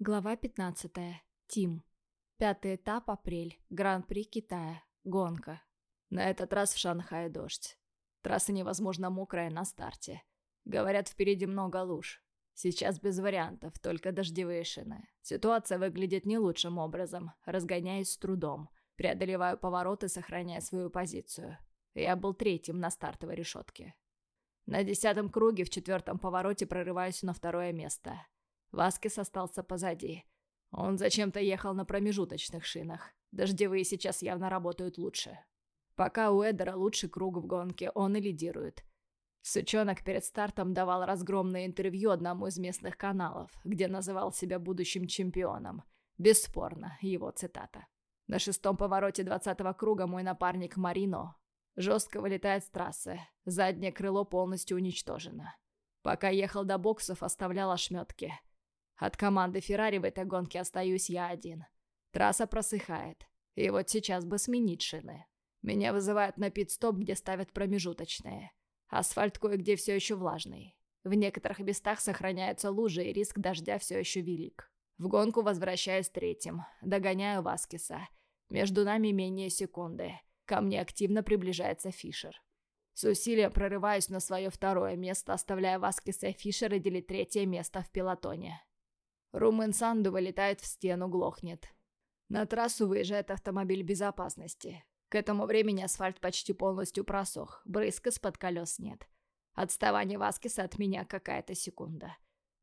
Глава 15. Тим. Пятый этап, апрель. Гран-при Китая. Гонка. На этот раз в Шанхае дождь. Трасса невозможно мокрая на старте. Говорят, впереди много луж. Сейчас без вариантов, только дождевые шины. Ситуация выглядит не лучшим образом, разгоняясь с трудом. Преодолеваю повороты, сохраняя свою позицию. Я был третьим на стартовой решетке. На десятом круге в четвертом повороте прорываюсь на второе место – Васкис остался позади. Он зачем-то ехал на промежуточных шинах. Дождевые сейчас явно работают лучше. Пока у Эдера лучший круг в гонке, он и лидирует. Сучонок перед стартом давал разгромное интервью одному из местных каналов, где называл себя будущим чемпионом. Бесспорно, его цитата. На шестом повороте двадцатого круга мой напарник Марино жестко вылетает с трассы. Заднее крыло полностью уничтожено. Пока ехал до боксов, оставлял ошметки. От команды Феррари в этой гонке остаюсь я один. Трасса просыхает. И вот сейчас бы сменить шины. Меня вызывают на пит-стоп, где ставят промежуточные. Асфальт кое-где все еще влажный. В некоторых местах сохраняются лужи, и риск дождя все еще велик. В гонку возвращаюсь третьим. Догоняю Васкиса. Между нами менее секунды. Ко мне активно приближается Фишер. С усилием прорываюсь на свое второе место, оставляя Васкиса и Фишера делить третье место в пилотоне. Румен Санду вылетает в стену, глохнет. На трассу выезжает автомобиль безопасности. К этому времени асфальт почти полностью просох, брызг из-под колес нет. Отставание Васкиса от меня какая-то секунда.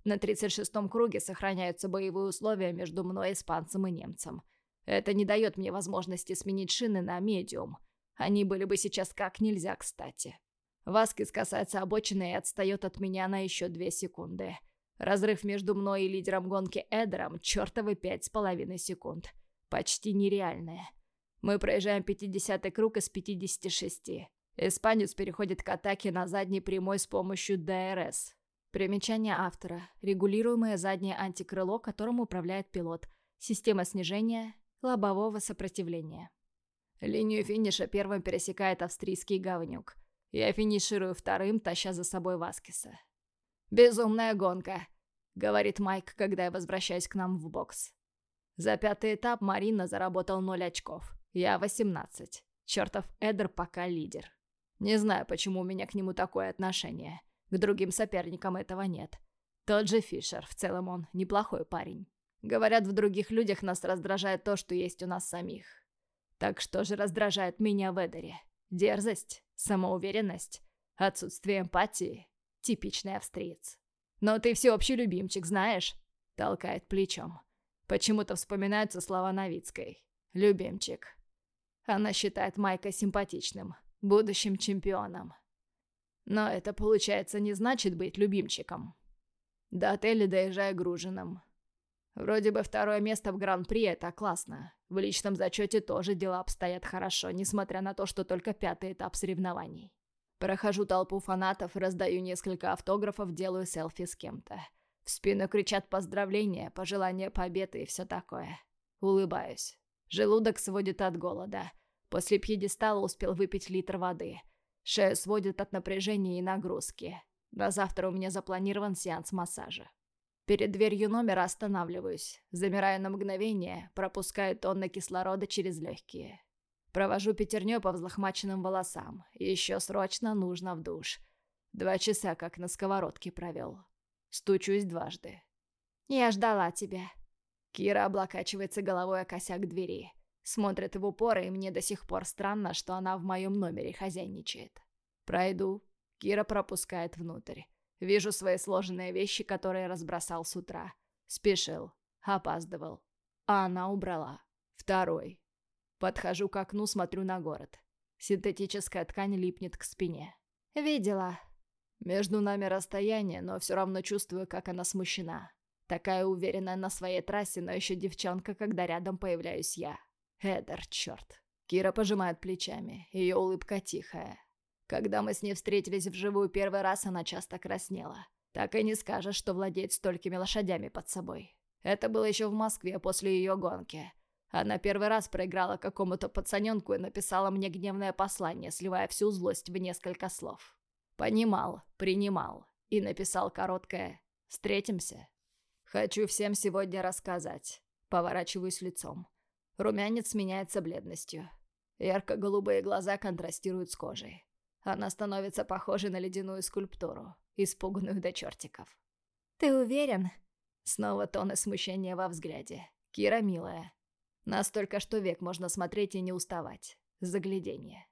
На 36-м круге сохраняются боевые условия между мной, испанцем и немцем. Это не дает мне возможности сменить шины на медиум. Они были бы сейчас как нельзя кстати. Васкис касается обочины и отстает от меня на еще две секунды. Разрыв между мной и лидером гонки Эдером – чертовы пять с половиной секунд. Почти нереальное. Мы проезжаем 50-й круг из 56. Испанец переходит к атаке на задней прямой с помощью DRS. Примечание автора. Регулируемое заднее антикрыло, которым управляет пилот. Система снижения лобового сопротивления. Линию финиша первым пересекает австрийский говнюк. Я финиширую вторым, таща за собой Васкиса. «Безумная гонка», — говорит Майк, когда я возвращаюсь к нам в бокс. За пятый этап Марина заработал 0 очков. Я 18. Чертов Эдер пока лидер. Не знаю, почему у меня к нему такое отношение. К другим соперникам этого нет. Тот же Фишер, в целом он неплохой парень. Говорят, в других людях нас раздражает то, что есть у нас самих. Так что же раздражает меня в Эдере? Дерзость? Самоуверенность? Отсутствие эмпатии? Типичный австриец. «Но ты всеобщий любимчик, знаешь?» Толкает плечом. Почему-то вспоминаются слова Новицкой. «Любимчик». Она считает Майка симпатичным, будущим чемпионом. Но это, получается, не значит быть любимчиком. До отеля доезжаю груженным. Вроде бы второе место в Гран-при — это классно. В личном зачете тоже дела обстоят хорошо, несмотря на то, что только пятый этап соревнований. Прохожу толпу фанатов, раздаю несколько автографов, делаю селфи с кем-то. В спину кричат поздравления, пожелания победы и все такое. Улыбаюсь. Желудок сводит от голода. После пьедестала успел выпить литр воды. Шею сводит от напряжения и нагрузки. На завтра у меня запланирован сеанс массажа. Перед дверью номера останавливаюсь. Замираю на мгновение, пропускаю тонны кислорода через легкие. Провожу пятерню по взлохмаченным волосам. Еще срочно нужно в душ. Два часа как на сковородке провел. Стучусь дважды. «Я ждала тебя». Кира облокачивается головой о косяк двери. Смотрит в упор, и мне до сих пор странно, что она в моем номере хозяйничает. Пройду. Кира пропускает внутрь. Вижу свои сложенные вещи, которые разбросал с утра. Спешил. Опаздывал. А она убрала. Второй. Подхожу к окну, смотрю на город. Синтетическая ткань липнет к спине. «Видела». Между нами расстояние, но все равно чувствую, как она смущена. Такая уверенная на своей трассе, но еще девчонка, когда рядом появляюсь я. Эдер, черт. Кира пожимает плечами, ее улыбка тихая. Когда мы с ней встретились вживую первый раз, она часто краснела. Так и не скажешь, что владеет столькими лошадями под собой. Это было еще в Москве после ее гонки. Она первый раз проиграла какому-то пацаненку и написала мне гневное послание, сливая всю злость в несколько слов. Понимал, принимал и написал короткое «Встретимся». Хочу всем сегодня рассказать. Поворачиваюсь лицом. Румянец сменяется бледностью. Ярко-голубые глаза контрастируют с кожей. Она становится похожей на ледяную скульптуру, испуганную до чертиков. «Ты уверен?» Снова тон и смущение во взгляде. Кира милая. Настолько, что век можно смотреть и не уставать. Загляденье.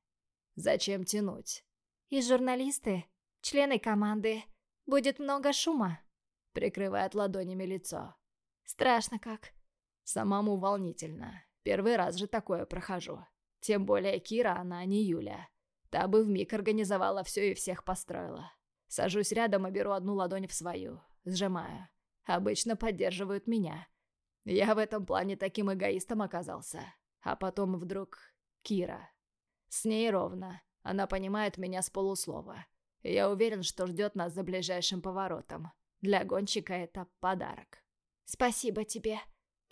Зачем тянуть? «И журналисты, члены команды. Будет много шума», — прикрывает ладонями лицо. «Страшно как». Самому волнительно. Первый раз же такое прохожу. Тем более Кира, она не Юля. Та бы вмиг организовала все и всех построила. Сажусь рядом и беру одну ладонь в свою. Сжимаю. Обычно поддерживают меня. Я в этом плане таким эгоистом оказался. А потом вдруг Кира. С ней ровно. Она понимает меня с полуслова. Я уверен, что ждет нас за ближайшим поворотом. Для гонщика это подарок. «Спасибо тебе»,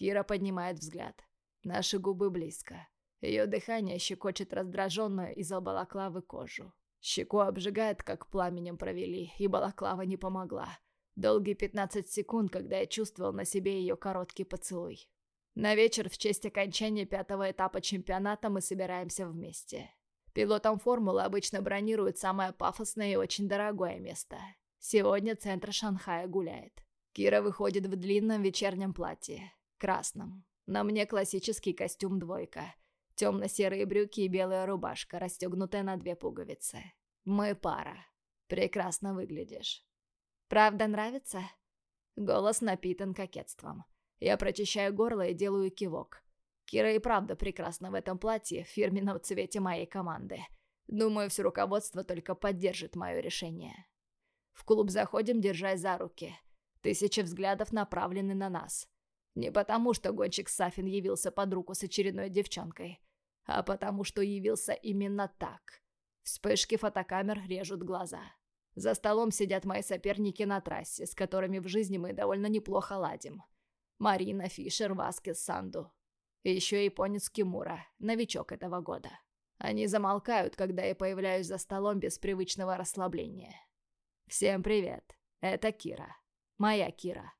Кира поднимает взгляд. Наши губы близко. Ее дыхание щекочет раздраженную из-за балаклавы кожу. Щеку обжигает, как пламенем провели, и балаклава не помогла. Долгие 15 секунд, когда я чувствовал на себе ее короткий поцелуй. На вечер в честь окончания пятого этапа чемпионата мы собираемся вместе. Пилотам формулы обычно бронируют самое пафосное и очень дорогое место. Сегодня центр Шанхая гуляет. Кира выходит в длинном вечернем платье красном. На мне классический костюм двойка. Темно-серые брюки и белая рубашка, расстегнутая на две пуговицы. Мы пара. Прекрасно выглядишь. Правда нравится? Голос напитан кокетством. Я прочищаю горло и делаю кивок. Кира и правда прекрасна в этом платье в фирменном цвете моей команды. Думаю, все руководство только поддержит мое решение. В клуб заходим, держась за руки. Тысячи взглядов направлены на нас. Не потому, что гонщик Сафин явился под руку с очередной девчонкой, а потому, что явился именно так. Вспышки фотокамер режут глаза. За столом сидят мои соперники на трассе, с которыми в жизни мы довольно неплохо ладим. Марина, Фишер, Васкес, Санду. И еще японец Кимура, новичок этого года. Они замолкают, когда я появляюсь за столом без привычного расслабления. Всем привет. Это Кира. Моя Кира.